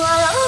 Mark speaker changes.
Speaker 1: Well,